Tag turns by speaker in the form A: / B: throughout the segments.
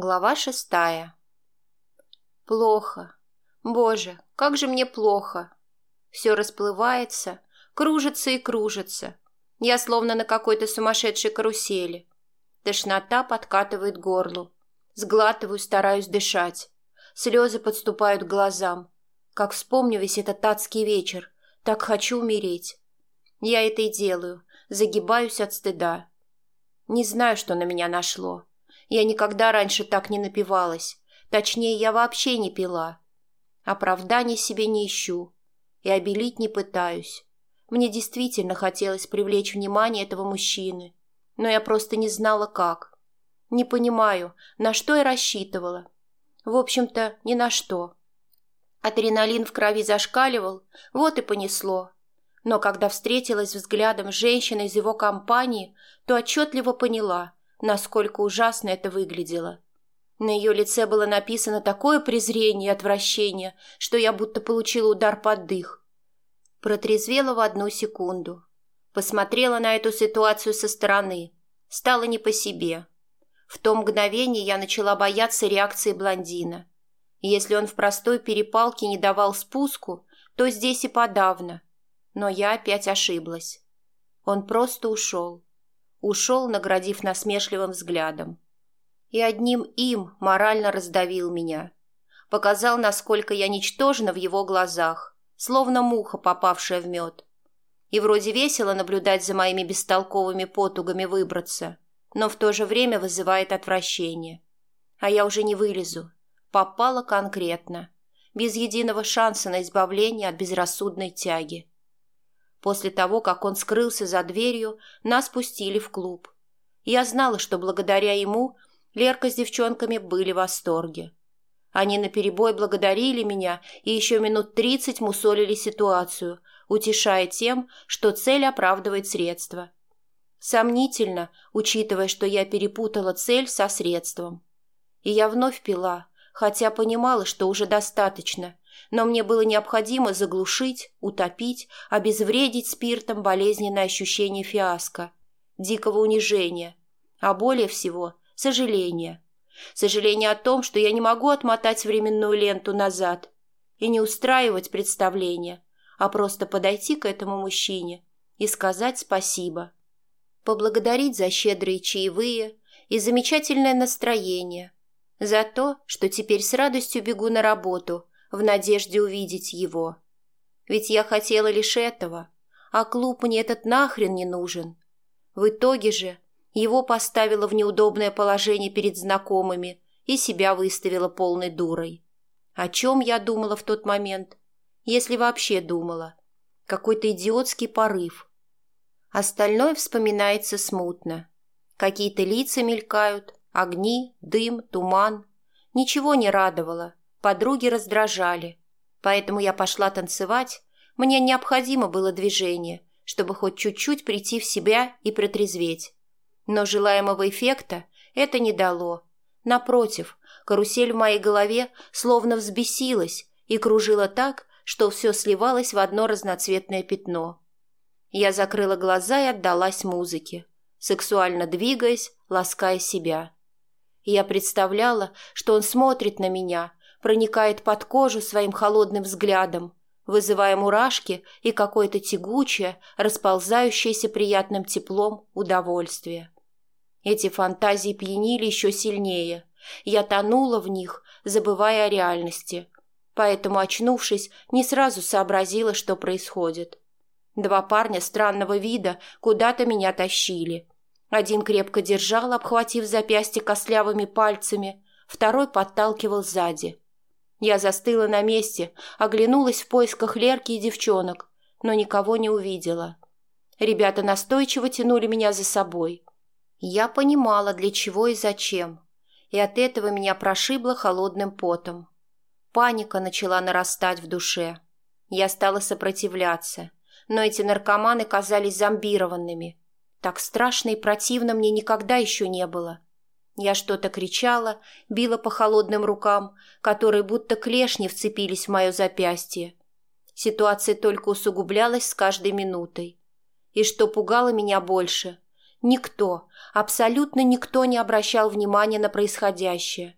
A: Глава шестая. Плохо. Боже, как же мне плохо. Все расплывается, кружится и кружится. Я словно на какой-то сумасшедшей карусели. Тошнота подкатывает горлу. Сглатываю, стараюсь дышать. Слезы подступают к глазам. Как вспомню весь этот адский вечер, так хочу умереть. Я это и делаю, загибаюсь от стыда. Не знаю, что на меня нашло. Я никогда раньше так не напивалась. Точнее, я вообще не пила. Оправданий себе не ищу. И обелить не пытаюсь. Мне действительно хотелось привлечь внимание этого мужчины. Но я просто не знала, как. Не понимаю, на что я рассчитывала. В общем-то, ни на что. Адреналин в крови зашкаливал, вот и понесло. Но когда встретилась взглядом с женщиной из его компании, то отчетливо поняла – насколько ужасно это выглядело. На ее лице было написано такое презрение и отвращение, что я будто получила удар под дых. Протрезвела в одну секунду. Посмотрела на эту ситуацию со стороны. Стало не по себе. В то мгновение я начала бояться реакции блондина. Если он в простой перепалке не давал спуску, то здесь и подавно. Но я опять ошиблась. Он просто ушел ушел, наградив насмешливым взглядом. И одним им морально раздавил меня. Показал, насколько я ничтожна в его глазах, словно муха, попавшая в мед. И вроде весело наблюдать за моими бестолковыми потугами выбраться, но в то же время вызывает отвращение. А я уже не вылезу. Попала конкретно, без единого шанса на избавление от безрассудной тяги. После того, как он скрылся за дверью, нас пустили в клуб. Я знала, что благодаря ему Лерка с девчонками были в восторге. Они наперебой благодарили меня и еще минут тридцать мусолили ситуацию, утешая тем, что цель оправдывает средства. Сомнительно, учитывая, что я перепутала цель со средством. И я вновь пила, хотя понимала, что уже достаточно, но мне было необходимо заглушить, утопить, обезвредить спиртом болезненное ощущение фиаско, дикого унижения, а более всего – сожаления. Сожаление о том, что я не могу отмотать временную ленту назад и не устраивать представление, а просто подойти к этому мужчине и сказать спасибо. Поблагодарить за щедрые чаевые и замечательное настроение, за то, что теперь с радостью бегу на работу – в надежде увидеть его. Ведь я хотела лишь этого, а клуб мне этот нахрен не нужен. В итоге же его поставила в неудобное положение перед знакомыми и себя выставила полной дурой. О чем я думала в тот момент? Если вообще думала. Какой-то идиотский порыв. Остальное вспоминается смутно. Какие-то лица мелькают, огни, дым, туман. Ничего не радовало. Подруги раздражали. Поэтому я пошла танцевать. Мне необходимо было движение, чтобы хоть чуть-чуть прийти в себя и протрезветь. Но желаемого эффекта это не дало. Напротив, карусель в моей голове словно взбесилась и кружила так, что все сливалось в одно разноцветное пятно. Я закрыла глаза и отдалась музыке, сексуально двигаясь, лаская себя. Я представляла, что он смотрит на меня – проникает под кожу своим холодным взглядом, вызывая мурашки и какое-то тягучее, расползающееся приятным теплом удовольствие. Эти фантазии пьянили еще сильнее. Я тонула в них, забывая о реальности. Поэтому, очнувшись, не сразу сообразила, что происходит. Два парня странного вида куда-то меня тащили. Один крепко держал, обхватив запястье костлявыми пальцами, второй подталкивал сзади. Я застыла на месте, оглянулась в поисках Лерки и девчонок, но никого не увидела. Ребята настойчиво тянули меня за собой. Я понимала, для чего и зачем, и от этого меня прошибло холодным потом. Паника начала нарастать в душе. Я стала сопротивляться, но эти наркоманы казались зомбированными. Так страшно и противно мне никогда еще не было. Я что-то кричала, била по холодным рукам, которые будто клешни вцепились в мое запястье. Ситуация только усугублялась с каждой минутой. И что пугало меня больше, Никто, абсолютно никто не обращал внимания на происходящее.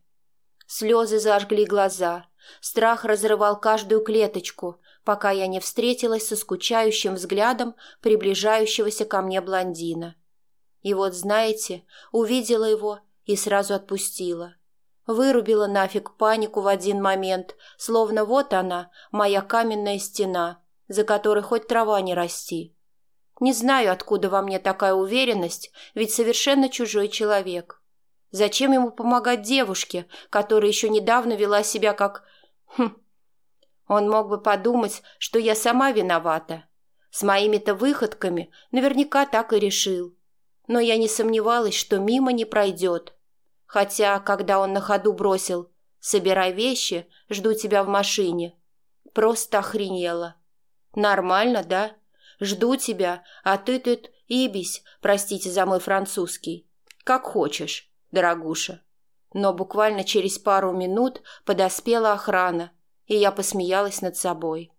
A: Слезы зажгли глаза, страх разрывал каждую клеточку, пока я не встретилась со скучающим взглядом приближающегося ко мне блондина. И вот, знаете, увидела его и сразу отпустила. Вырубила нафиг панику в один момент, словно вот она, моя каменная стена, за которой хоть трава не расти. Не знаю, откуда во мне такая уверенность, ведь совершенно чужой человек. Зачем ему помогать девушке, которая еще недавно вела себя как... Хм. Он мог бы подумать, что я сама виновата. С моими-то выходками наверняка так и решил. Но я не сомневалась, что мимо не пройдет. Хотя, когда он на ходу бросил «Собирай вещи, жду тебя в машине», просто охренела. Нормально, да? Жду тебя, а ты тут ибись, простите за мой французский. Как хочешь, дорогуша. Но буквально через пару минут подоспела охрана, и я посмеялась над собой.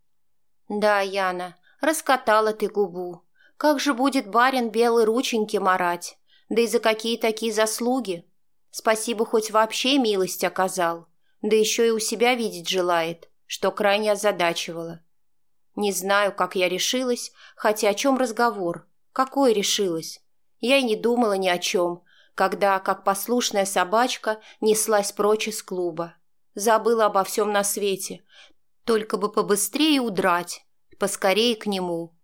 A: Да, Яна, раскатала ты губу. Как же будет барин белые рученьки марать? Да и за какие такие заслуги? Спасибо, хоть вообще милость оказал. Да еще и у себя видеть желает, что крайне озадачивало. Не знаю, как я решилась, хотя о чем разговор. Какой решилась? Я и не думала ни о чем, когда, как послушная собачка, неслась прочь из клуба. Забыла обо всем на свете. Только бы побыстрее удрать, поскорее к нему.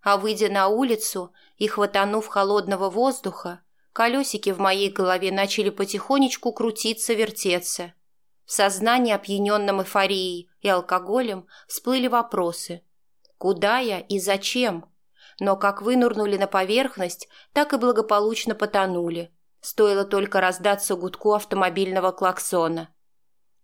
A: А выйдя на улицу и хватанув холодного воздуха, колесики в моей голове начали потихонечку крутиться-вертеться. В сознании, опьяненном эйфорией и алкоголем, всплыли вопросы. Куда я и зачем? Но как вынурнули на поверхность, так и благополучно потонули. Стоило только раздаться гудку автомобильного клаксона.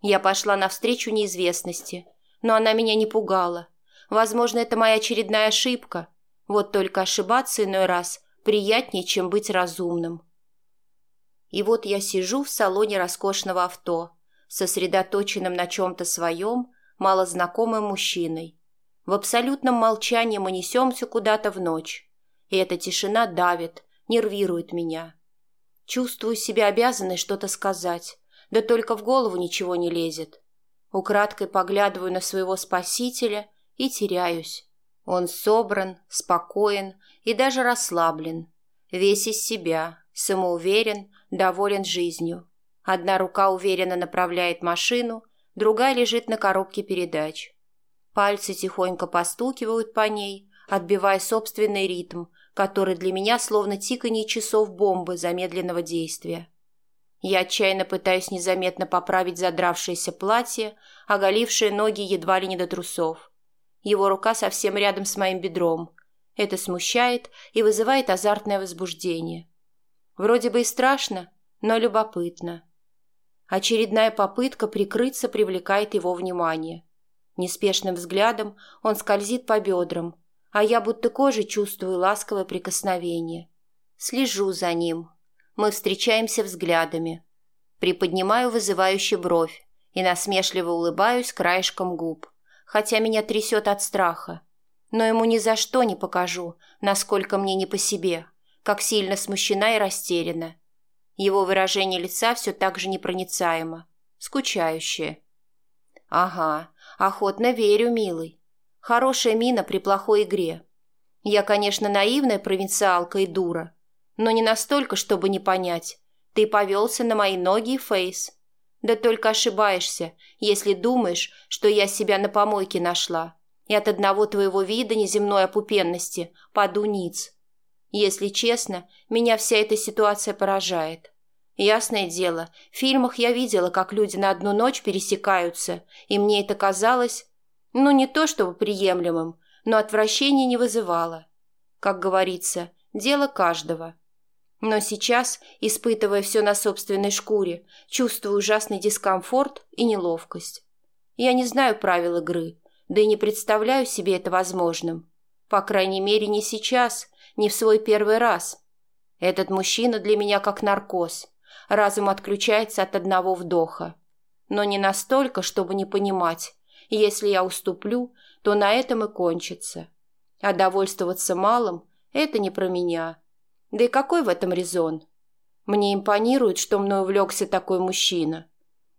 A: Я пошла навстречу неизвестности, но она меня не пугала. Возможно, это моя очередная ошибка. Вот только ошибаться иной раз приятнее, чем быть разумным. И вот я сижу в салоне роскошного авто, сосредоточенным на чем-то своем, малознакомым мужчиной. В абсолютном молчании мы несемся куда-то в ночь. И эта тишина давит, нервирует меня. Чувствую себя обязанной что-то сказать, да только в голову ничего не лезет. Украдкой поглядываю на своего спасителя и теряюсь. Он собран, спокоен и даже расслаблен. Весь из себя, самоуверен, доволен жизнью. Одна рука уверенно направляет машину, другая лежит на коробке передач. Пальцы тихонько постукивают по ней, отбивая собственный ритм, который для меня словно тиканье часов бомбы замедленного действия. Я отчаянно пытаюсь незаметно поправить задравшееся платье, оголившее ноги едва ли не до трусов. Его рука совсем рядом с моим бедром. Это смущает и вызывает азартное возбуждение. Вроде бы и страшно, но любопытно. Очередная попытка прикрыться привлекает его внимание. Неспешным взглядом он скользит по бедрам, а я будто кожей чувствую ласковое прикосновение. Слежу за ним. Мы встречаемся взглядами. Приподнимаю вызывающий бровь и насмешливо улыбаюсь краешком губ, хотя меня трясет от страха. Но ему ни за что не покажу, насколько мне не по себе, как сильно смущена и растеряна. Его выражение лица все так же непроницаемо, скучающее. «Ага, охотно верю, милый. Хорошая мина при плохой игре. Я, конечно, наивная провинциалка и дура, но не настолько, чтобы не понять. Ты повелся на мои ноги и фейс. Да только ошибаешься, если думаешь, что я себя на помойке нашла, и от одного твоего вида неземной опупенности паду ниц. Если честно, меня вся эта ситуация поражает. Ясное дело, в фильмах я видела, как люди на одну ночь пересекаются, и мне это казалось, ну, не то чтобы приемлемым, но отвращения не вызывало. Как говорится, дело каждого. Но сейчас, испытывая все на собственной шкуре, чувствую ужасный дискомфорт и неловкость. Я не знаю правил игры, да и не представляю себе это возможным. По крайней мере, не сейчас, не в свой первый раз. Этот мужчина для меня как наркоз. Разум отключается от одного вдоха. Но не настолько, чтобы не понимать. Если я уступлю, то на этом и кончится. А довольствоваться малым – это не про меня. Да и какой в этом резон? Мне импонирует, что мной увлекся такой мужчина.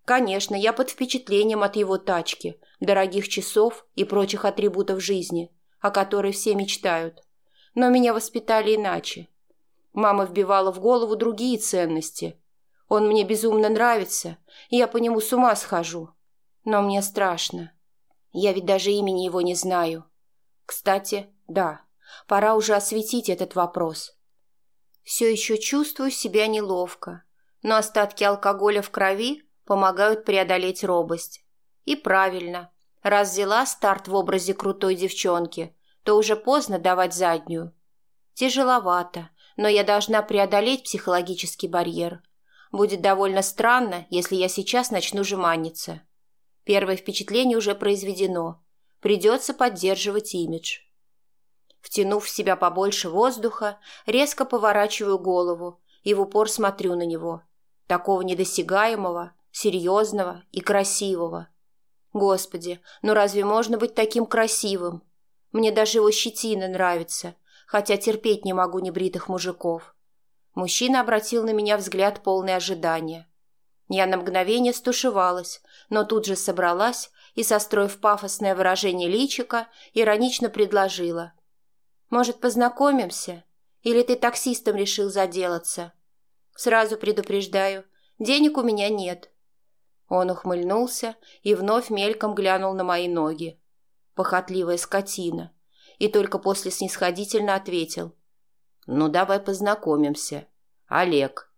A: Конечно, я под впечатлением от его тачки, дорогих часов и прочих атрибутов жизни, о которой все мечтают. Но меня воспитали иначе. Мама вбивала в голову другие ценности. Он мне безумно нравится, и я по нему с ума схожу. Но мне страшно. Я ведь даже имени его не знаю. Кстати, да, пора уже осветить этот вопрос. Все еще чувствую себя неловко, но остатки алкоголя в крови помогают преодолеть робость. И правильно, раз взяла старт в образе крутой девчонки, то уже поздно давать заднюю. Тяжеловато, но я должна преодолеть психологический барьер. Будет довольно странно, если я сейчас начну жеманиться. Первое впечатление уже произведено. Придется поддерживать имидж. Втянув в себя побольше воздуха, резко поворачиваю голову и в упор смотрю на него. Такого недосягаемого, серьезного и красивого. Господи, ну разве можно быть таким красивым? Мне даже его щетина нравится, хотя терпеть не могу небритых мужиков. Мужчина обратил на меня взгляд полный ожидания. Я на мгновение стушевалась, но тут же собралась и, состроив пафосное выражение личика, иронично предложила. «Может, познакомимся? Или ты таксистом решил заделаться? Сразу предупреждаю, денег у меня нет». Он ухмыльнулся и вновь мельком глянул на мои ноги. Похотливая скотина. И только после снисходительно ответил. «Ну, давай познакомимся. Олег».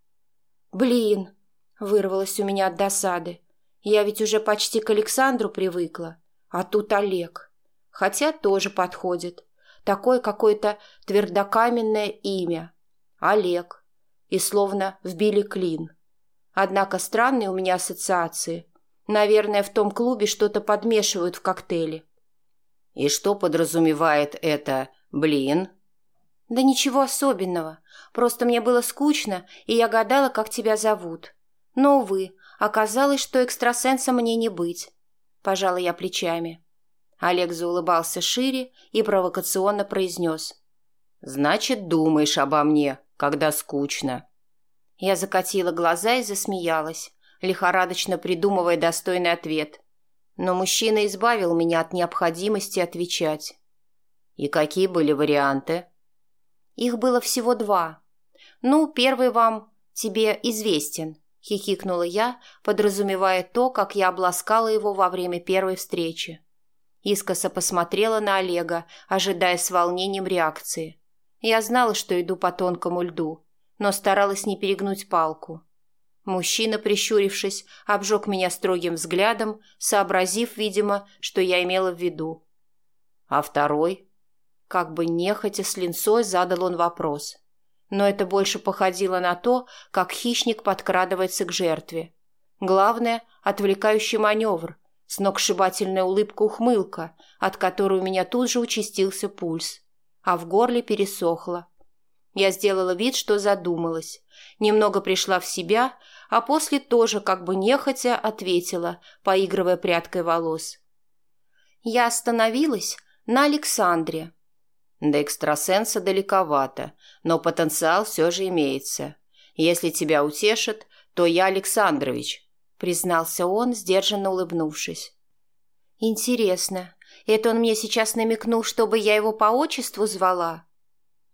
A: «Блин!» — вырвалось у меня от досады. Я ведь уже почти к Александру привыкла, а тут Олег. Хотя тоже подходит. Такое какое-то твердокаменное имя. Олег. И словно вбили клин. Однако странные у меня ассоциации. Наверное, в том клубе что-то подмешивают в коктейли. И что подразумевает это «блин»? Да ничего особенного. Просто мне было скучно, и я гадала, как тебя зовут. Но, увы, Оказалось, что экстрасенсом мне не быть. Пожала я плечами. Олег заулыбался шире и провокационно произнес. «Значит, думаешь обо мне, когда скучно». Я закатила глаза и засмеялась, лихорадочно придумывая достойный ответ. Но мужчина избавил меня от необходимости отвечать. «И какие были варианты?» «Их было всего два. Ну, первый вам, тебе известен. — хихикнула я, подразумевая то, как я обласкала его во время первой встречи. Искоса посмотрела на Олега, ожидая с волнением реакции. Я знала, что иду по тонкому льду, но старалась не перегнуть палку. Мужчина, прищурившись, обжег меня строгим взглядом, сообразив, видимо, что я имела в виду. А второй? Как бы нехотя с линцой задал он вопрос но это больше походило на то, как хищник подкрадывается к жертве. Главное – отвлекающий маневр, сногсшибательная улыбка-ухмылка, от которой у меня тут же участился пульс, а в горле пересохло. Я сделала вид, что задумалась, немного пришла в себя, а после тоже как бы нехотя ответила, поигрывая прядкой волос. Я остановилась на Александре. До экстрасенса далековато, но потенциал все же имеется. Если тебя утешит, то я Александрович», — признался он, сдержанно улыбнувшись. «Интересно, это он мне сейчас намекнул, чтобы я его по отчеству звала?»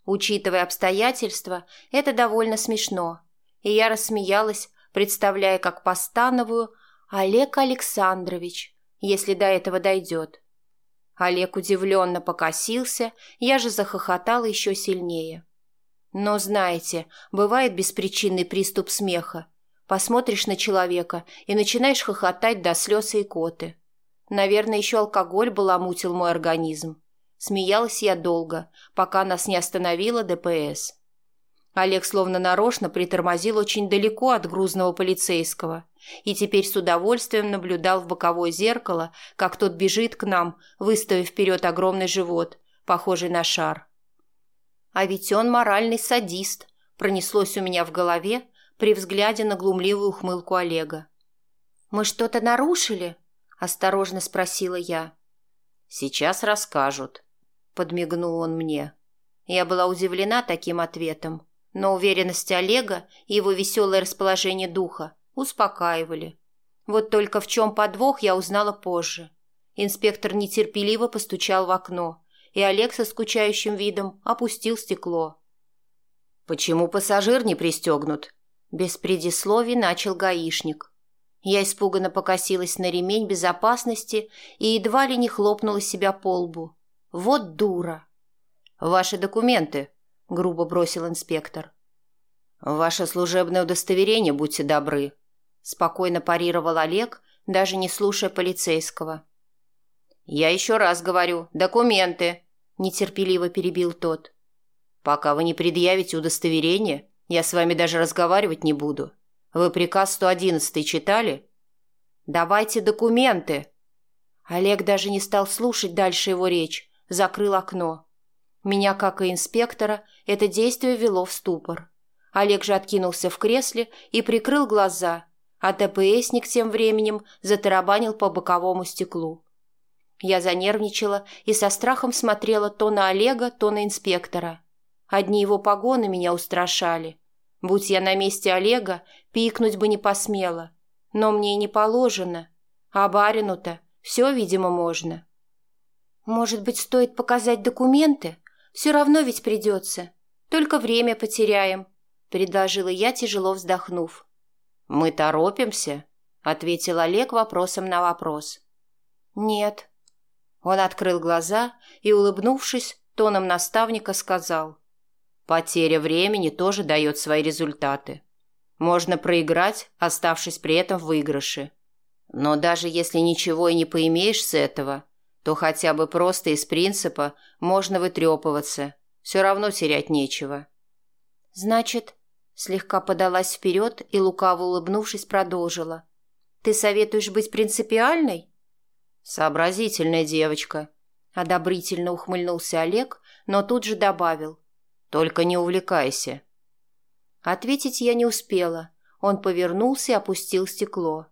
A: Учитывая обстоятельства, это довольно смешно. И я рассмеялась, представляя, как постановую «Олег Александрович», если до этого дойдет. Олег удивленно покосился, я же захохотала еще сильнее. Но, знаете, бывает беспричинный приступ смеха. Посмотришь на человека и начинаешь хохотать до слез и коты. Наверное, еще алкоголь баламутил мой организм. Смеялась я долго, пока нас не остановила ДПС. Олег словно нарочно притормозил очень далеко от грузного полицейского и теперь с удовольствием наблюдал в боковое зеркало, как тот бежит к нам, выставив вперед огромный живот, похожий на шар. А ведь он моральный садист, пронеслось у меня в голове при взгляде на глумливую ухмылку Олега. «Мы что-то нарушили?» – осторожно спросила я. «Сейчас расскажут», – подмигнул он мне. Я была удивлена таким ответом, Но уверенность Олега и его веселое расположение духа успокаивали. Вот только в чем подвох я узнала позже. Инспектор нетерпеливо постучал в окно, и Олег со скучающим видом опустил стекло. «Почему пассажир не пристегнут?» Без предисловий начал гаишник. Я испуганно покосилась на ремень безопасности и едва ли не хлопнула себя по лбу. Вот дура. «Ваши документы», — грубо бросил инспектор. «Ваше служебное удостоверение, будьте добры», — спокойно парировал Олег, даже не слушая полицейского. «Я еще раз говорю, документы», — нетерпеливо перебил тот. «Пока вы не предъявите удостоверение, я с вами даже разговаривать не буду. Вы приказ 111 читали? Давайте документы. Олег даже не стал слушать дальше его речь, закрыл окно. Меня, как и инспектора, это действие вело в ступор. Олег же откинулся в кресле и прикрыл глаза, а ТПСник тем временем затарабанил по боковому стеклу. Я занервничала и со страхом смотрела то на Олега, то на инспектора. Одни его погоны меня устрашали, Будь я на месте Олега, пикнуть бы не посмела. Но мне и не положено. А барину-то все, видимо, можно. Может быть, стоит показать документы? Все равно ведь придется. Только время потеряем, — предложила я, тяжело вздохнув. Мы торопимся, — ответил Олег вопросом на вопрос. Нет. Он открыл глаза и, улыбнувшись, тоном наставника сказал — Потеря времени тоже дает свои результаты. Можно проиграть, оставшись при этом в выигрыше. Но даже если ничего и не поимеешь с этого, то хотя бы просто из принципа можно вытрепываться. Все равно терять нечего. Значит, слегка подалась вперед и, лукаво улыбнувшись, продолжила. Ты советуешь быть принципиальной? Сообразительная девочка. Одобрительно ухмыльнулся Олег, но тут же добавил. Только не увлекайся». Ответить я не успела. Он повернулся и опустил стекло.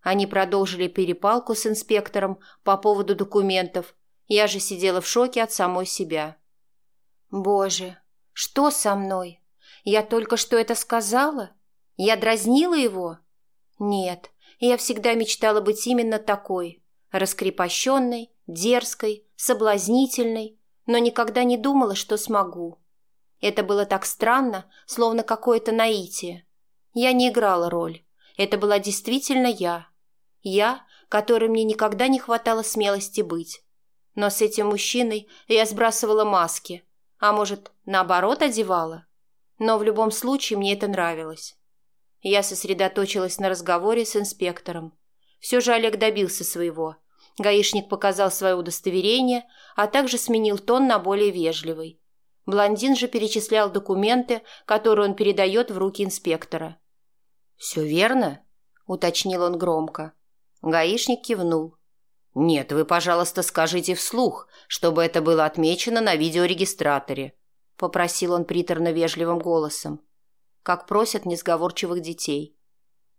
A: Они продолжили перепалку с инспектором по поводу документов. Я же сидела в шоке от самой себя. «Боже, что со мной? Я только что это сказала? Я дразнила его?» «Нет, я всегда мечтала быть именно такой, раскрепощенной, дерзкой, соблазнительной, но никогда не думала, что смогу. Это было так странно, словно какое-то наитие. Я не играла роль. Это была действительно я. Я, которой мне никогда не хватало смелости быть. Но с этим мужчиной я сбрасывала маски. А может, наоборот одевала? Но в любом случае мне это нравилось. Я сосредоточилась на разговоре с инспектором. Все же Олег добился своего. Гаишник показал свое удостоверение, а также сменил тон на более вежливый. Блондин же перечислял документы, которые он передает в руки инспектора. «Все верно?» – уточнил он громко. Гаишник кивнул. «Нет, вы, пожалуйста, скажите вслух, чтобы это было отмечено на видеорегистраторе», – попросил он приторно-вежливым голосом, как просят несговорчивых детей.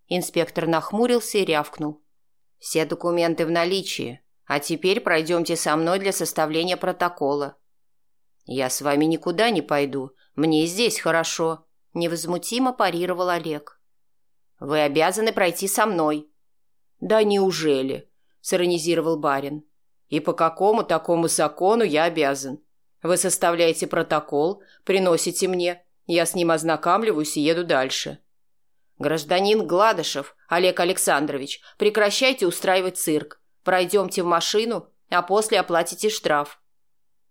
A: Инспектор нахмурился и рявкнул. «Все документы в наличии, а теперь пройдемте со мной для составления протокола. «Я с вами никуда не пойду. Мне здесь хорошо», – невозмутимо парировал Олег. «Вы обязаны пройти со мной». «Да неужели?» – сиронизировал барин. «И по какому такому закону я обязан? Вы составляете протокол, приносите мне, я с ним ознакомливаюсь и еду дальше». «Гражданин Гладышев, Олег Александрович, прекращайте устраивать цирк. Пройдемте в машину, а после оплатите штраф.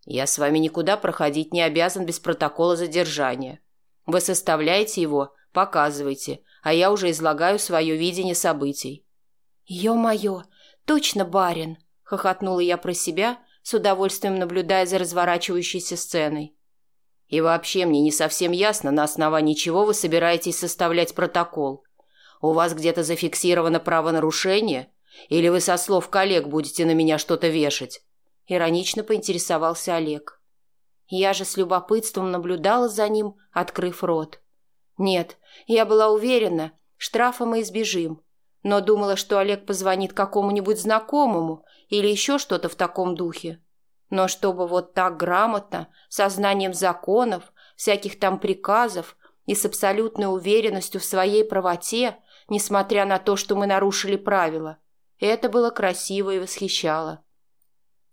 A: Я с вами никуда проходить не обязан без протокола задержания. Вы составляете его, показывайте, а я уже излагаю свое видение событий». «Ё-моё, точно барин!» – хохотнула я про себя, с удовольствием наблюдая за разворачивающейся сценой. «И вообще мне не совсем ясно, на основании чего вы собираетесь составлять протокол. У вас где-то зафиксировано правонарушение? Или вы со слов коллег будете на меня что-то вешать? Иронично поинтересовался Олег. Я же с любопытством наблюдала за ним, открыв рот. Нет, я была уверена, штрафа мы избежим, но думала, что Олег позвонит какому-нибудь знакомому или еще что-то в таком духе. Но чтобы вот так грамотно, со знанием законов, всяких там приказов, и с абсолютной уверенностью в своей правоте, несмотря на то, что мы нарушили правила. Это было красиво и восхищало.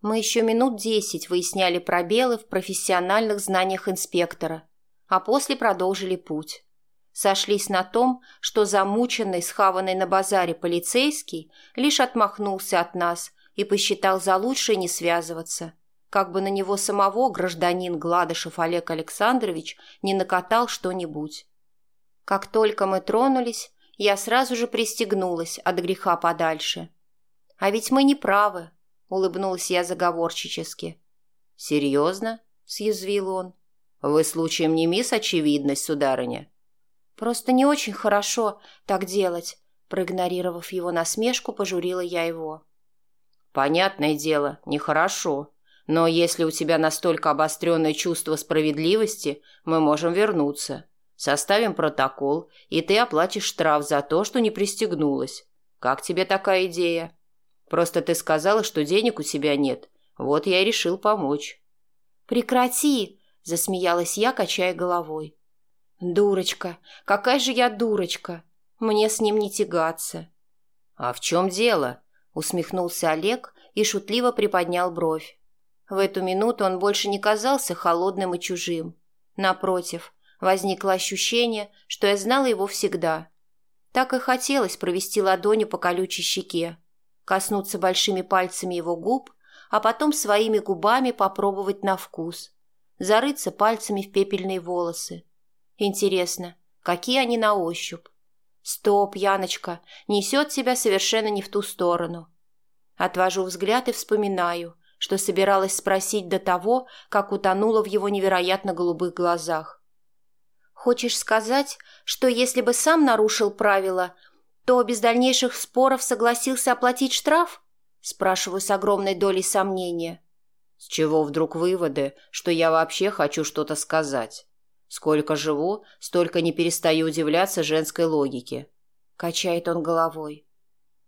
A: Мы еще минут десять выясняли пробелы в профессиональных знаниях инспектора, а после продолжили путь. Сошлись на том, что замученный, схаванный на базаре полицейский лишь отмахнулся от нас и посчитал за лучшее не связываться, как бы на него самого гражданин Гладышев Олег Александрович не накатал что-нибудь. Как только мы тронулись, я сразу же пристегнулась от греха подальше. «А ведь мы не правы», — улыбнулась я заговорчически. «Серьезно?» — съязвил он. «Вы случаем не мисс очевидность, сударыня?» «Просто не очень хорошо так делать», — проигнорировав его насмешку, пожурила я его. «Понятное дело, нехорошо. Но если у тебя настолько обостренное чувство справедливости, мы можем вернуться. Составим протокол, и ты оплатишь штраф за то, что не пристегнулась. Как тебе такая идея? Просто ты сказала, что денег у тебя нет. Вот я и решил помочь». «Прекрати!» – засмеялась я, качая головой. «Дурочка! Какая же я дурочка! Мне с ним не тягаться!» «А в чем дело?» – усмехнулся Олег и шутливо приподнял бровь. В эту минуту он больше не казался холодным и чужим. Напротив, возникло ощущение, что я знала его всегда. Так и хотелось провести ладонью по колючей щеке, коснуться большими пальцами его губ, а потом своими губами попробовать на вкус, зарыться пальцами в пепельные волосы. Интересно, какие они на ощупь? Стоп, Яночка, несет себя совершенно не в ту сторону. Отвожу взгляд и вспоминаю, что собиралась спросить до того, как утонула в его невероятно голубых глазах. «Хочешь сказать, что если бы сам нарушил правила, то без дальнейших споров согласился оплатить штраф?» Спрашиваю с огромной долей сомнения. «С чего вдруг выводы, что я вообще хочу что-то сказать? Сколько живу, столько не перестаю удивляться женской логике». Качает он головой.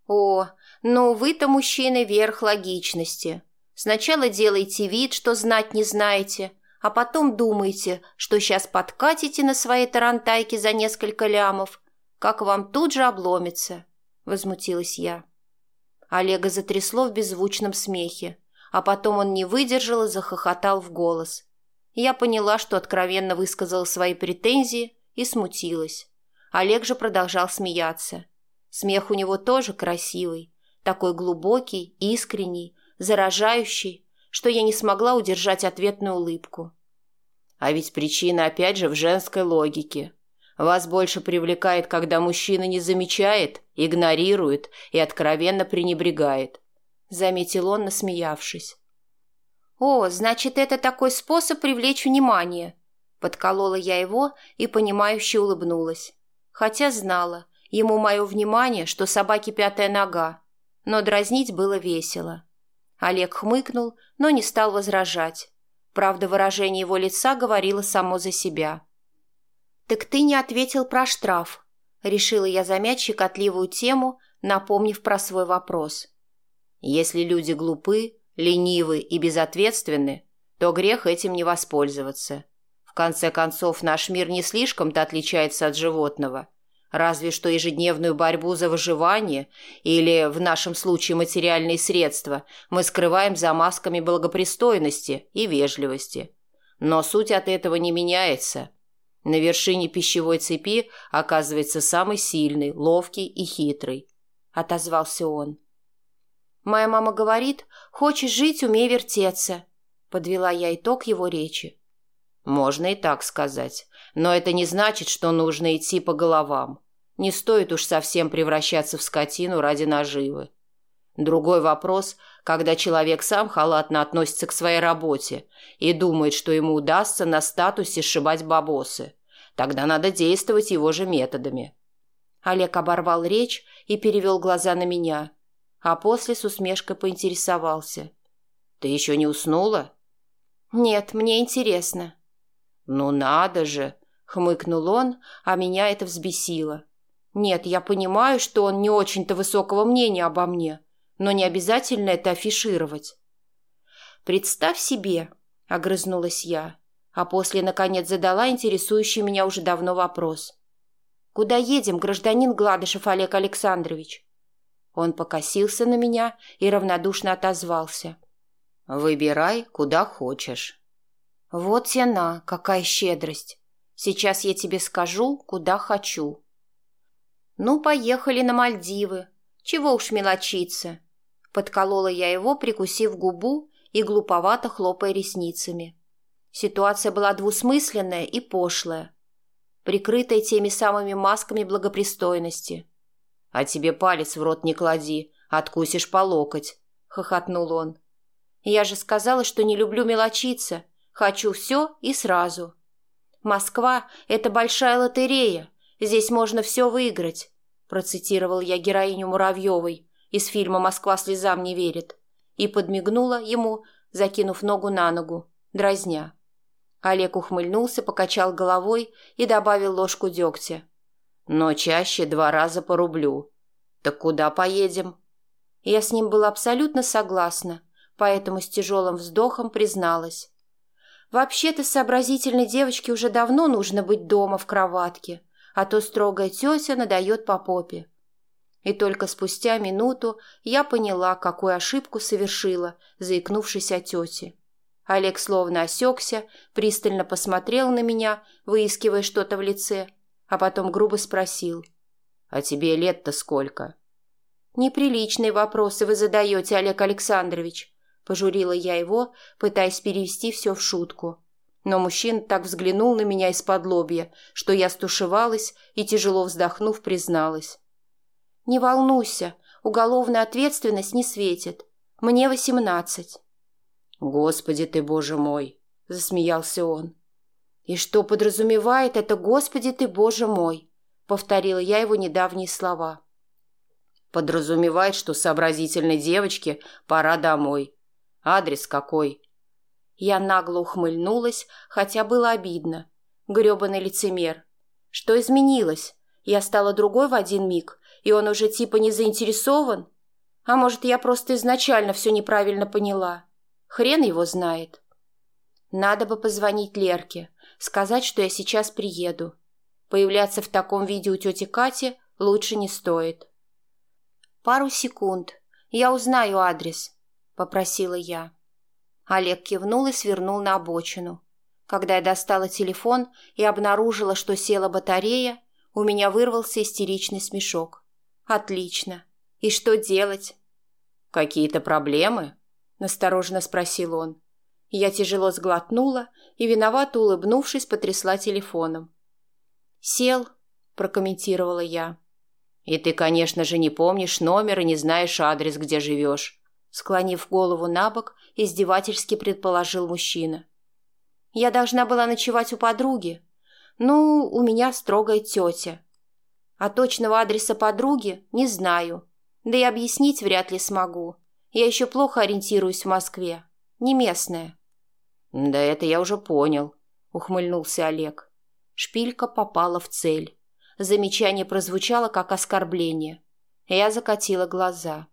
A: «О, ну вы-то, мужчины, верх логичности. Сначала делайте вид, что знать не знаете, а потом думаете, что сейчас подкатите на своей тарантайке за несколько лямов, как вам тут же обломится», — возмутилась я. Олега затрясло в беззвучном смехе, а потом он не выдержал и захохотал в голос. Я поняла, что откровенно высказала свои претензии и смутилась. Олег же продолжал смеяться. Смех у него тоже красивый, такой глубокий, искренний, заражающий, что я не смогла удержать ответную улыбку. А ведь причина опять же в женской логике. Вас больше привлекает, когда мужчина не замечает, игнорирует и откровенно пренебрегает. Заметил он, насмеявшись. «О, значит, это такой способ привлечь внимание!» Подколола я его и, понимающе улыбнулась. Хотя знала, ему мое внимание, что собаке пятая нога. Но дразнить было весело. Олег хмыкнул, но не стал возражать. Правда, выражение его лица говорило само за себя. «Так ты не ответил про штраф», — решила я замять щекотливую тему, напомнив про свой вопрос. «Если люди глупы, ленивы и безответственны, то грех этим не воспользоваться. В конце концов, наш мир не слишком-то отличается от животного, разве что ежедневную борьбу за выживание или, в нашем случае, материальные средства мы скрываем за масками благопристойности и вежливости. Но суть от этого не меняется. На вершине пищевой цепи оказывается самый сильный, ловкий и хитрый. Отозвался он. «Моя мама говорит, хочешь жить, умей вертеться», — подвела я итог его речи. «Можно и так сказать, но это не значит, что нужно идти по головам. Не стоит уж совсем превращаться в скотину ради наживы. Другой вопрос, когда человек сам халатно относится к своей работе и думает, что ему удастся на статусе сшибать бабосы. Тогда надо действовать его же методами. Олег оборвал речь и перевел глаза на меня, а после с усмешкой поинтересовался. «Ты еще не уснула?» «Нет, мне интересно». «Ну надо же!» — хмыкнул он, а меня это взбесило. Нет, я понимаю, что он не очень-то высокого мнения обо мне, но не обязательно это афишировать. «Представь себе», — огрызнулась я, А после, наконец, задала интересующий меня уже давно вопрос. «Куда едем, гражданин Гладышев Олег Александрович?» Он покосился на меня и равнодушно отозвался. «Выбирай, куда хочешь». «Вот тяна, какая щедрость! Сейчас я тебе скажу, куда хочу». «Ну, поехали на Мальдивы. Чего уж мелочиться?» Подколола я его, прикусив губу и глуповато хлопая ресницами. Ситуация была двусмысленная и пошлая, прикрытая теми самыми масками благопристойности. «А тебе палец в рот не клади, откусишь по локоть», — хохотнул он. «Я же сказала, что не люблю мелочиться, хочу все и сразу». «Москва — это большая лотерея, здесь можно все выиграть», — процитировал я героиню Муравьевой из фильма «Москва слезам не верит» и подмигнула ему, закинув ногу на ногу, дразня. Олег ухмыльнулся, покачал головой и добавил ложку дегтя. «Но чаще два раза по рублю. Так куда поедем?» Я с ним была абсолютно согласна, поэтому с тяжелым вздохом призналась. «Вообще-то сообразительной девочке уже давно нужно быть дома в кроватке, а то строгая тетя надает по попе. И только спустя минуту я поняла, какую ошибку совершила, заикнувшись о тете. Олег словно осекся, пристально посмотрел на меня, выискивая что-то в лице, а потом грубо спросил. «А тебе лет-то сколько?» «Неприличные вопросы вы задаете, Олег Александрович», – пожурила я его, пытаясь перевести все в шутку. Но мужчина так взглянул на меня из-под лобья, что я стушевалась и, тяжело вздохнув, призналась. «Не волнуйся, уголовная ответственность не светит. Мне восемнадцать». «Господи ты, боже мой!» – засмеялся он. «И что подразумевает это «Господи ты, боже мой»?» – повторила я его недавние слова. «Подразумевает, что сообразительной девочке пора домой. Адрес какой?» Я нагло ухмыльнулась, хотя было обидно. Грёбаный лицемер. Что изменилось? Я стала другой в один миг, и он уже типа не заинтересован? А может, я просто изначально все неправильно поняла? Хрен его знает. Надо бы позвонить Лерке, сказать, что я сейчас приеду. Появляться в таком виде у тети Кати лучше не стоит. «Пару секунд. Я узнаю адрес», — попросила я. Олег кивнул и свернул на обочину. Когда я достала телефон и обнаружила, что села батарея, у меня вырвался истеричный смешок. «Отлично. И что делать?» «Какие-то проблемы?» – настороженно спросил он. Я тяжело сглотнула и, виновато улыбнувшись, потрясла телефоном. «Сел», – прокомментировала я. «И ты, конечно же, не помнишь номер и не знаешь адрес, где живешь», – склонив голову на бок, издевательски предположил мужчина. «Я должна была ночевать у подруги. Ну, у меня строгая тетя. А точного адреса подруги не знаю. Да и объяснить вряд ли смогу. Я еще плохо ориентируюсь в Москве. Не местная. «Да это я уже понял», — ухмыльнулся Олег. Шпилька попала в цель. Замечание прозвучало как оскорбление. Я закатила глаза.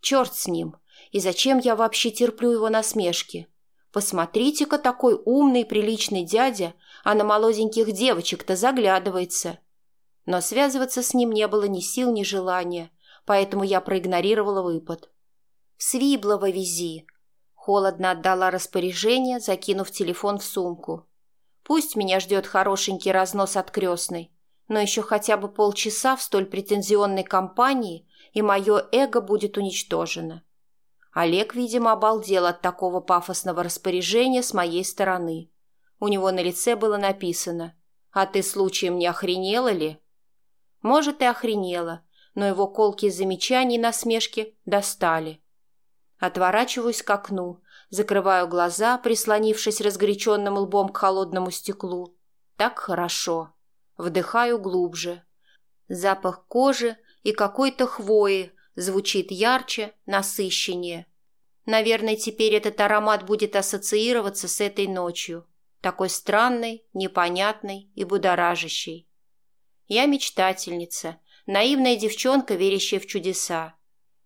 A: «Черт с ним! И зачем я вообще терплю его насмешки? Посмотрите-ка, такой умный приличный дядя, а на молоденьких девочек-то заглядывается. Но связываться с ним не было ни сил, ни желания, поэтому я проигнорировала выпад. «В Свиблово вези!» Холодно отдала распоряжение, закинув телефон в сумку. «Пусть меня ждет хорошенький разнос от крестной, но еще хотя бы полчаса в столь претензионной компании, и мое эго будет уничтожено». Олег, видимо, обалдел от такого пафосного распоряжения с моей стороны. У него на лице было написано «А ты случаем не охренела ли?» Может, и охренела, но его колки замечаний и насмешки достали. Отворачиваюсь к окну, закрываю глаза, прислонившись разгоряченным лбом к холодному стеклу. Так хорошо. Вдыхаю глубже. Запах кожи и какой-то хвои звучит ярче, насыщеннее. Наверное, теперь этот аромат будет ассоциироваться с этой ночью, такой странной, непонятной и будоражащей. Я мечтательница, наивная девчонка, верящая в чудеса.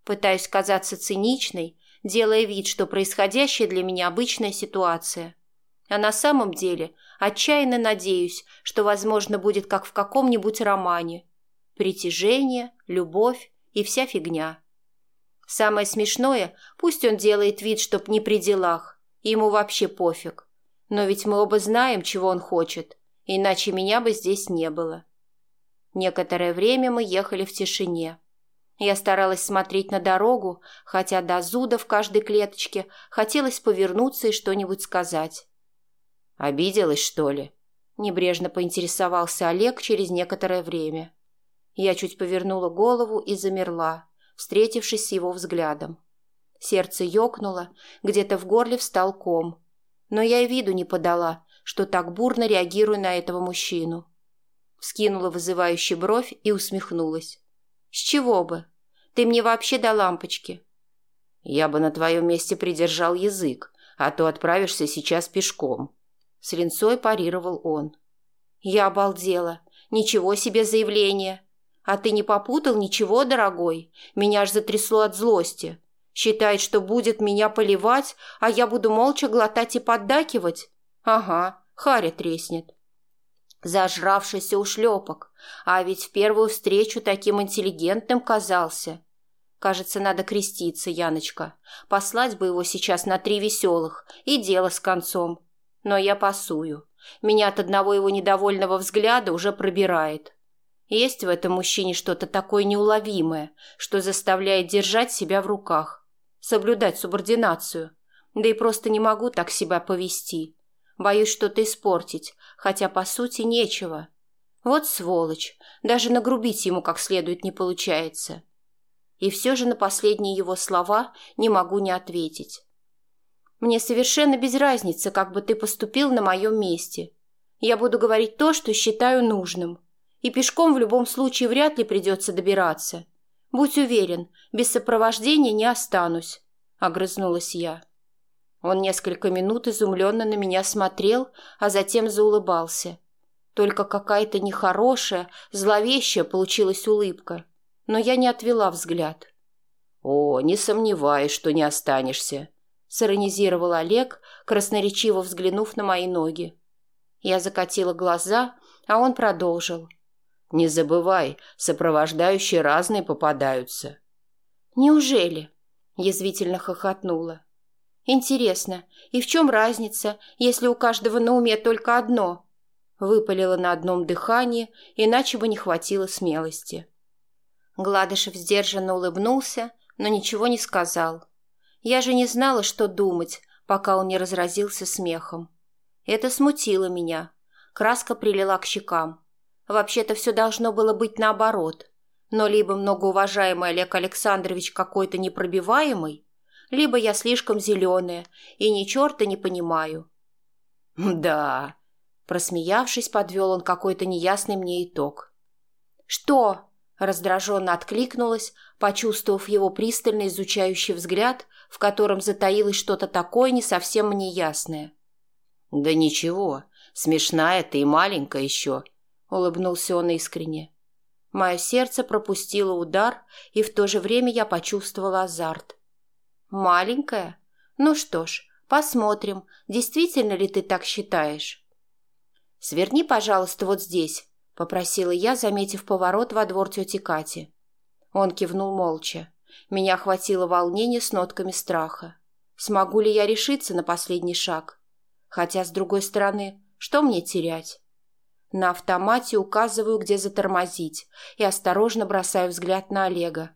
A: Пытаюсь казаться циничной, делая вид, что происходящее для меня обычная ситуация. А на самом деле отчаянно надеюсь, что, возможно, будет как в каком-нибудь романе. Притяжение, любовь и вся фигня. Самое смешное, пусть он делает вид, чтоб не при делах, ему вообще пофиг. Но ведь мы оба знаем, чего он хочет, иначе меня бы здесь не было. Некоторое время мы ехали в тишине. Я старалась смотреть на дорогу, хотя до зуда в каждой клеточке хотелось повернуться и что-нибудь сказать. «Обиделась, что ли?» – небрежно поинтересовался Олег через некоторое время. Я чуть повернула голову и замерла встретившись с его взглядом. Сердце ёкнуло, где-то в горле встал ком. Но я и виду не подала, что так бурно реагирую на этого мужчину. Вскинула вызывающий бровь и усмехнулась. «С чего бы? Ты мне вообще до лампочки». «Я бы на твоем месте придержал язык, а то отправишься сейчас пешком». С линцой парировал он. Я обалдела. Ничего себе заявление. А ты не попутал ничего, дорогой? Меня аж затрясло от злости. Считает, что будет меня поливать, а я буду молча глотать и поддакивать? Ага, харя треснет. Зажравшийся ушлепок. А ведь в первую встречу таким интеллигентным казался. Кажется, надо креститься, Яночка. Послать бы его сейчас на три веселых, и дело с концом. Но я пасую. Меня от одного его недовольного взгляда уже пробирает. Есть в этом мужчине что-то такое неуловимое, что заставляет держать себя в руках, соблюдать субординацию. Да и просто не могу так себя повести. Боюсь что-то испортить, хотя по сути нечего. Вот сволочь, даже нагрубить ему как следует не получается. И все же на последние его слова не могу не ответить. Мне совершенно без разницы, как бы ты поступил на моем месте. Я буду говорить то, что считаю нужным – и пешком в любом случае вряд ли придется добираться. Будь уверен, без сопровождения не останусь», — огрызнулась я. Он несколько минут изумленно на меня смотрел, а затем заулыбался. Только какая-то нехорошая, зловещая получилась улыбка, но я не отвела взгляд. «О, не сомневаюсь, что не останешься», — сиронизировал Олег, красноречиво взглянув на мои ноги. Я закатила глаза, а он продолжил. — не забывай, сопровождающие разные попадаются. Неужели? Язвительно хохотнула. Интересно, и в чем разница, если у каждого на уме только одно? Выпалила на одном дыхании, иначе бы не хватило смелости. Гладышев сдержанно улыбнулся, но ничего не сказал. Я же не знала, что думать, пока он не разразился смехом. Это смутило меня. Краска прилила к щекам. Вообще-то все должно было быть наоборот. Но либо многоуважаемый Олег Александрович какой-то непробиваемый, либо я слишком зеленая и ни черта не понимаю. «Да», – просмеявшись, подвел он какой-то неясный мне итог. «Что?» – раздраженно откликнулась, почувствовав его пристально изучающий взгляд, в котором затаилось что-то такое не совсем мне ясное. «Да ничего, смешная ты и маленькая еще», улыбнулся он искренне. Мое сердце пропустило удар, и в то же время я почувствовала азарт. «Маленькая? Ну что ж, посмотрим, действительно ли ты так считаешь». «Сверни, пожалуйста, вот здесь», — попросила я, заметив поворот во двор тети Кати. Он кивнул молча. Меня охватило волнение с нотками страха. Смогу ли я решиться на последний шаг? Хотя, с другой стороны, что мне терять? На автомате указываю, где затормозить, и осторожно бросаю взгляд на Олега.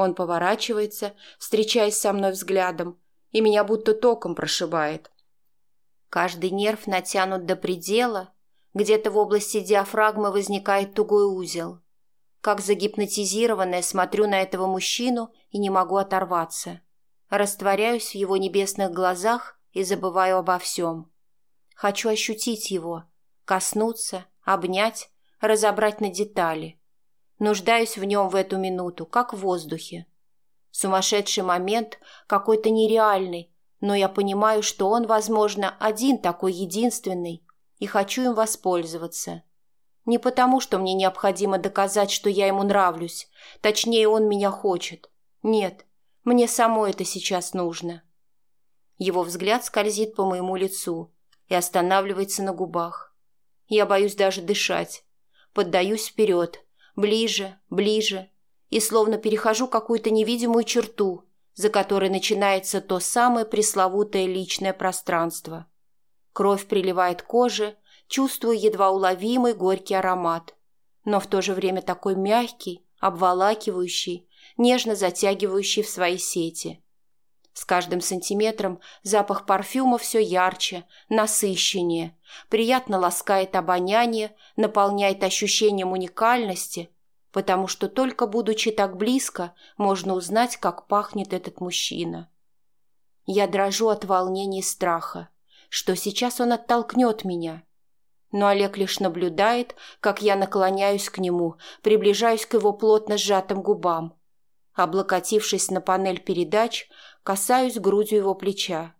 A: Он поворачивается, встречаясь со мной взглядом, и меня будто током прошибает. Каждый нерв натянут до предела, где-то в области диафрагмы возникает тугой узел. Как загипнотизированная смотрю на этого мужчину и не могу оторваться. Растворяюсь в его небесных глазах и забываю обо всем. Хочу ощутить его, коснуться, обнять, разобрать на детали. Нуждаюсь в нем в эту минуту, как в воздухе. Сумасшедший момент, какой-то нереальный, но я понимаю, что он, возможно, один такой единственный, и хочу им воспользоваться. Не потому, что мне необходимо доказать, что я ему нравлюсь, точнее, он меня хочет. Нет, мне самой это сейчас нужно. Его взгляд скользит по моему лицу, и останавливается на губах. Я боюсь даже дышать. Поддаюсь вперед, ближе, ближе, и словно перехожу какую-то невидимую черту, за которой начинается то самое пресловутое личное пространство. Кровь приливает к коже, чувствую едва уловимый горький аромат, но в то же время такой мягкий, обволакивающий, нежно затягивающий в свои сети. С каждым сантиметром запах парфюма все ярче, насыщеннее, приятно ласкает обоняние, наполняет ощущением уникальности, потому что только будучи так близко, можно узнать, как пахнет этот мужчина. Я дрожу от волнения и страха, что сейчас он оттолкнет меня. Но Олег лишь наблюдает, как я наклоняюсь к нему, приближаюсь к его плотно сжатым губам. Облокотившись на панель передач, касаюсь грудью его плеча.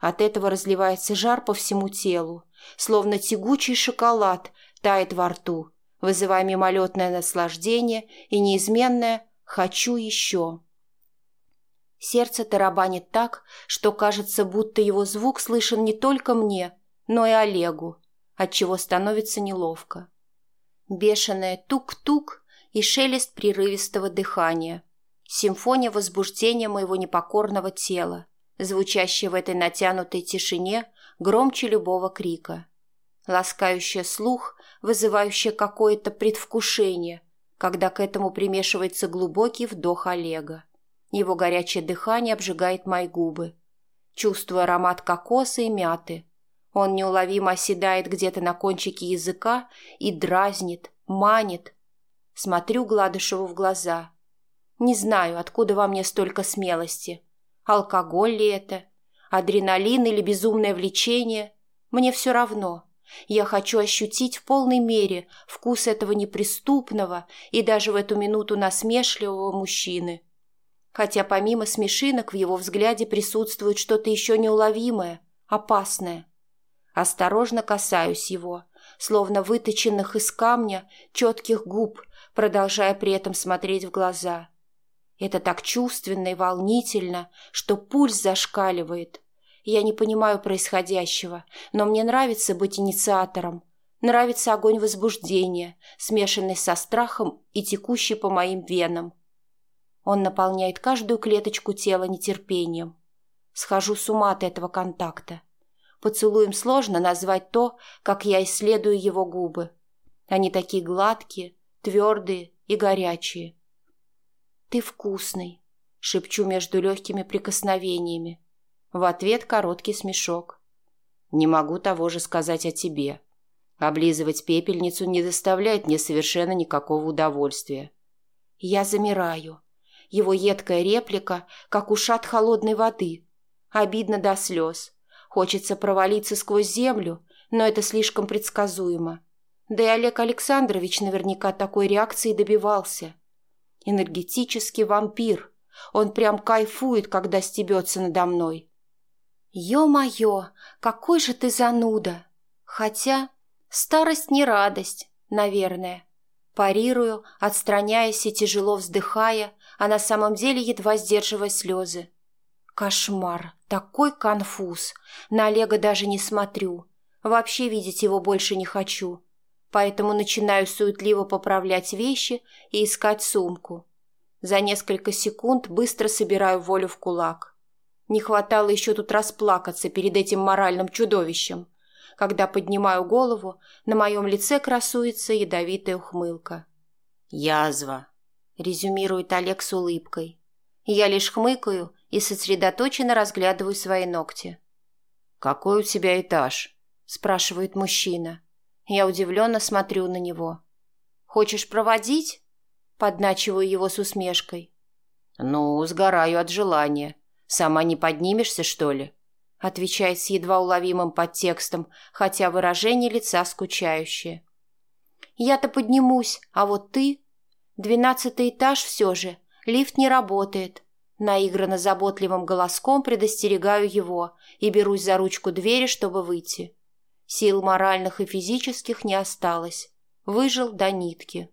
A: От этого разливается жар по всему телу, словно тягучий шоколад тает во рту, вызывая мимолетное наслаждение и неизменное «хочу еще». Сердце тарабанит так, что кажется, будто его звук слышен не только мне, но и Олегу, отчего становится неловко. Бешеное тук-тук и шелест прерывистого дыхания – симфония возбуждения моего непокорного тела, звучащая в этой натянутой тишине громче любого крика. Ласкающая слух, вызывающая какое-то предвкушение, когда к этому примешивается глубокий вдох Олега. Его горячее дыхание обжигает мои губы. Чувствую аромат кокоса и мяты. Он неуловимо оседает где-то на кончике языка и дразнит, манит. Смотрю Гладышеву в глаза – не знаю, откуда во мне столько смелости. Алкоголь ли это? Адреналин или безумное влечение? Мне все равно. Я хочу ощутить в полной мере вкус этого неприступного и даже в эту минуту насмешливого мужчины. Хотя помимо смешинок в его взгляде присутствует что-то еще неуловимое, опасное. Осторожно касаюсь его, словно выточенных из камня четких губ, продолжая при этом смотреть в глаза. Это так чувственно и волнительно, что пульс зашкаливает. Я не понимаю происходящего, но мне нравится быть инициатором. Нравится огонь возбуждения, смешанный со страхом и текущий по моим венам. Он наполняет каждую клеточку тела нетерпением. Схожу с ума от этого контакта. Поцелуем сложно назвать то, как я исследую его губы. Они такие гладкие, твердые и горячие. «Ты вкусный», — шепчу между легкими прикосновениями. В ответ короткий смешок. «Не могу того же сказать о тебе. Облизывать пепельницу не доставляет мне совершенно никакого удовольствия». Я замираю. Его едкая реплика, как ушат холодной воды. Обидно до слез. Хочется провалиться сквозь землю, но это слишком предсказуемо. Да и Олег Александрович наверняка такой реакции добивался. Энергетический вампир. Он прям кайфует, когда стебется надо мной. Ё-моё, какой же ты зануда! Хотя старость не радость, наверное. Парирую, отстраняясь и тяжело вздыхая, а на самом деле едва сдерживая слезы. Кошмар, такой конфуз. На Олега даже не смотрю. Вообще видеть его больше не хочу поэтому начинаю суетливо поправлять вещи и искать сумку. За несколько секунд быстро собираю волю в кулак. Не хватало еще тут расплакаться перед этим моральным чудовищем. Когда поднимаю голову, на моем лице красуется ядовитая ухмылка. «Язва», — резюмирует Олег с улыбкой. Я лишь хмыкаю и сосредоточенно разглядываю свои ногти. «Какой у тебя этаж?» — спрашивает мужчина. Я удивленно смотрю на него. «Хочешь проводить?» Подначиваю его с усмешкой. «Ну, сгораю от желания. Сама не поднимешься, что ли?» Отвечает с едва уловимым подтекстом, хотя выражение лица скучающее. «Я-то поднимусь, а вот ты...» «Двенадцатый этаж все же. Лифт не работает». Наигранно заботливым голоском предостерегаю его и берусь за ручку двери, чтобы выйти. Сил моральных и физических не осталось. Выжил до нитки.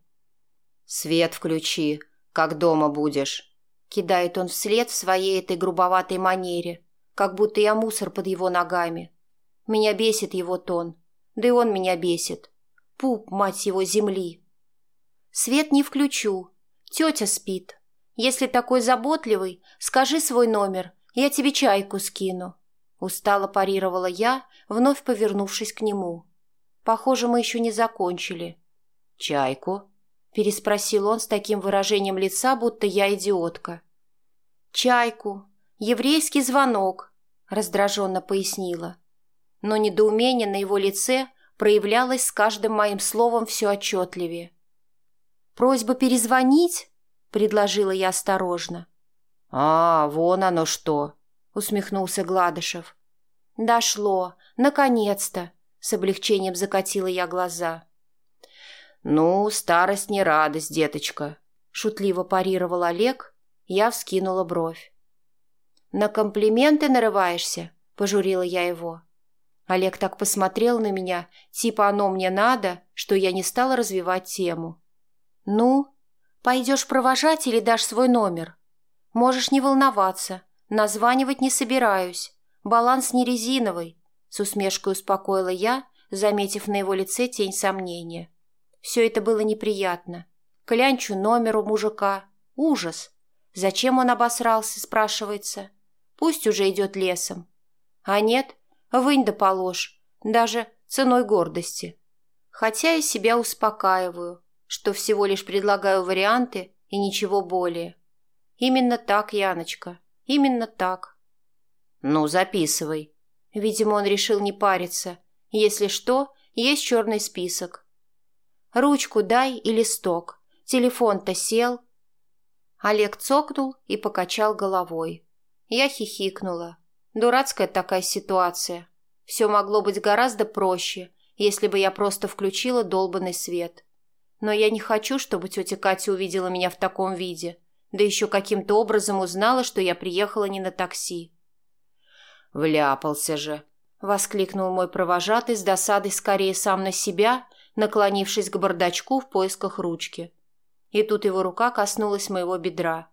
A: «Свет включи, как дома будешь», — кидает он вслед в своей этой грубоватой манере, как будто я мусор под его ногами. Меня бесит его тон. Да и он меня бесит. Пуп, мать его, земли. Свет не включу. Тетя спит. Если такой заботливый, скажи свой номер, я тебе чайку скину. Устало парировала я, вновь повернувшись к нему. Похоже, мы еще не закончили. «Чайку?» – переспросил он с таким выражением лица, будто я идиотка. «Чайку. Еврейский звонок», – раздраженно пояснила. Но недоумение на его лице проявлялось с каждым моим словом все отчетливее. «Просьба перезвонить?» — предложила я осторожно. «А, вон оно что!» — усмехнулся Гладышев. «Дошло! Наконец-то!» — с облегчением закатила я глаза. «Ну, старость не радость, деточка», — шутливо парировал Олег. Я вскинула бровь. «На комплименты нарываешься?» — пожурила я его. Олег так посмотрел на меня, типа оно мне надо, что я не стала развивать тему. «Ну, пойдешь провожать или дашь свой номер? Можешь не волноваться, названивать не собираюсь, баланс не резиновый», с усмешкой успокоила я, заметив на его лице тень сомнения. Все это было неприятно. Клянчу номер у мужика. Ужас. Зачем он обосрался, спрашивается. Пусть уже идет лесом. А нет, вынь да положь, даже ценой гордости. Хотя и себя успокаиваю что всего лишь предлагаю варианты и ничего более. Именно так, Яночка, именно так. Ну, записывай. Видимо, он решил не париться. Если что, есть черный список. Ручку дай и листок. Телефон-то сел. Олег цокнул и покачал головой. Я хихикнула. Дурацкая такая ситуация. Все могло быть гораздо проще, если бы я просто включила долбанный свет. Но я не хочу, чтобы тетя Катя увидела меня в таком виде, да еще каким-то образом узнала, что я приехала не на такси. «Вляпался же!» — воскликнул мой провожатый с досадой скорее сам на себя, наклонившись к бардачку в поисках ручки. И тут его рука коснулась моего бедра.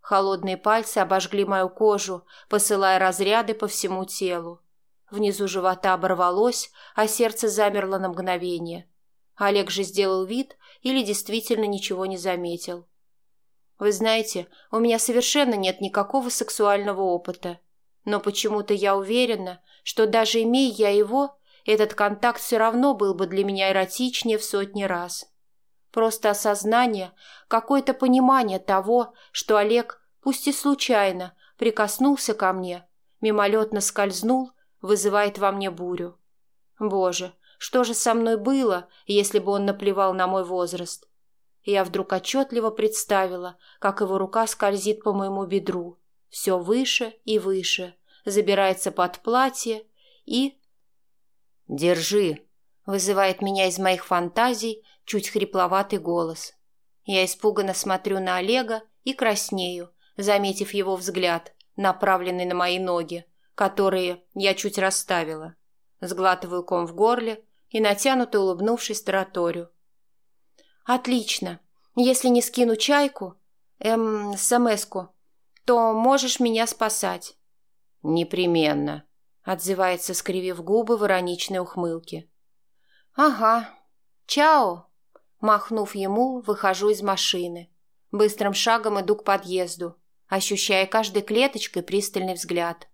A: Холодные пальцы обожгли мою кожу, посылая разряды по всему телу. Внизу живота оборвалось, а сердце замерло на мгновение. Олег же сделал вид, или действительно ничего не заметил. Вы знаете, у меня совершенно нет никакого сексуального опыта. Но почему-то я уверена, что даже имея я его, этот контакт все равно был бы для меня эротичнее в сотни раз. Просто осознание, какое-то понимание того, что Олег, пусть и случайно, прикоснулся ко мне, мимолетно скользнул, вызывает во мне бурю. Боже, что же со мной было, если бы он наплевал на мой возраст? Я вдруг отчетливо представила, как его рука скользит по моему бедру, все выше и выше, забирается под платье и... «Держи!» — вызывает меня из моих фантазий чуть хрипловатый голос. Я испуганно смотрю на Олега и краснею, заметив его взгляд, направленный на мои ноги, которые я чуть расставила. Сглатываю ком в горле и натянуто улыбнувшись тараторю. «Отлично. Если не скину чайку, эм, смс-ку, то можешь меня спасать». «Непременно», — отзывается, скривив губы в ироничной ухмылке. «Ага. Чао!» Махнув ему, выхожу из машины. Быстрым шагом иду к подъезду, ощущая каждой клеточкой пристальный взгляд.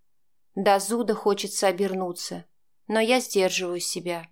A: До зуда хочется обернуться, но я сдерживаю себя.